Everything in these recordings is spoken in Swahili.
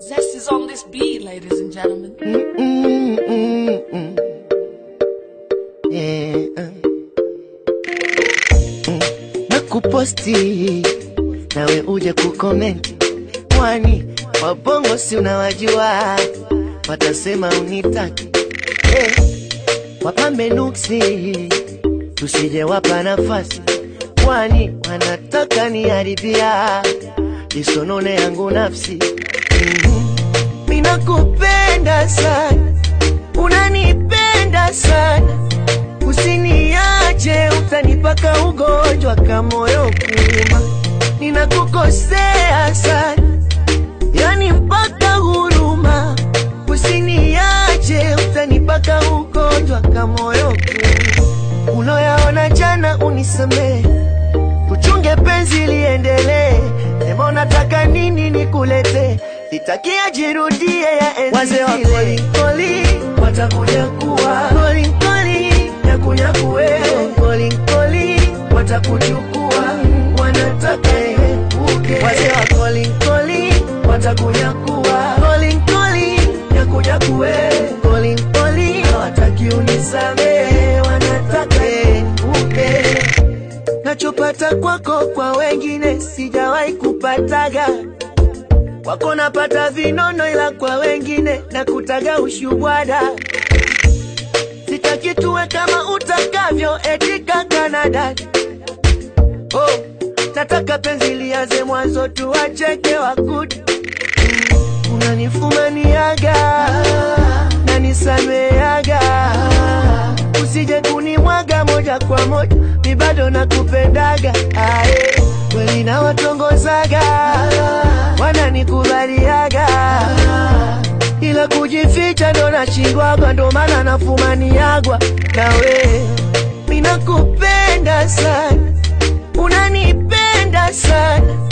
Zest is on this beat, ladies and gentlemen. Mm-mm-mm-mm. Yeah. Mm. Na kuposti nawe uje kukomenti, kwani wabongo si unawajua, watasema unitaki hey. Wapambe nuksi tusije wapa nafasi, kwani wanataka niharibia isonone yangu nafsi Minakupenda sana, unanipenda sana, usiniache, utanipaka ugonjwa kamoyo kuma. Ninakukosea sana, yani mpaka huruma, usiniache, utanipaka ugonjwa kamoyo kuma. Uloyaona jana unisamehe, tuchunge penzi liendelee. Sema nini nikulete, sitakia jirudie ya enzi Wazee wa koli koli watakuja kuwa. Koli koli nyakunyakuwe koli watakuchukua. Wanataka uke wazee wa koli koli watakuja kuwa. Koli kolinkoli nyakunyakuwe koli hawataki unisamehe. Wanataka uke nachopata kwako kwa wengine sijawahi kupataga kwako napata vinono ila kwa wengine nakutaga ushubwada sitaki tuwe kama utakavyo etika Canada. Oh, nataka penzi lianze mwanzo tuwacheke wakuda unanifumaniaga nanisameaga. Usije kunimwaga moja kwa moja mi bado nakupendaga. Aye, kweli nawatongozaga wananikubaliaga ila kujificha ndo nashindwaga ndo maana nafumaniagwa. Nawe minakupenda sana. Unanipenda sana.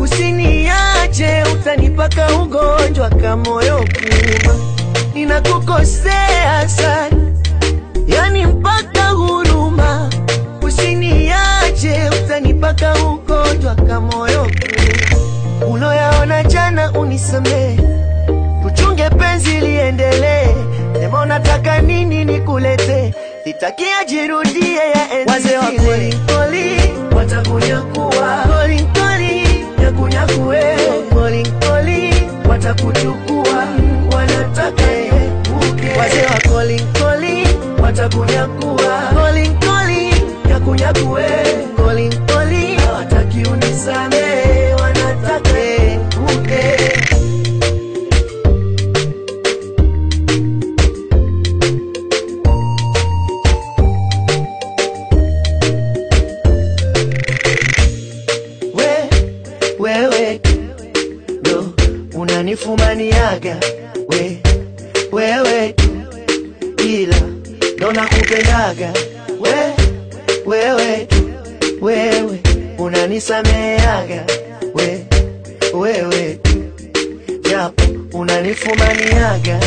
Usiniache utanipaka ugonjwa kamoyo kuma ninakukosea sana. Yani mpaka huruma usiniache utanipaka ugonjwa kamoyo kuma uloyaona jana unisame tuchunge penzi liendelee sema unataka nini nikulete? Sitakia jirudie ya enzi Wazee wa zile. kolinkoli watakunyakuwa nyakunyakuwe kolinkoli watakuchukua wanataka uke wazee wa watakunyakuwa nyakunyakuwe hawataki unisamehe unanifumaniaga we wewe ila ndo nakupendaga. We wewe wewe unanisameaga we wewe japo unanifumaniaga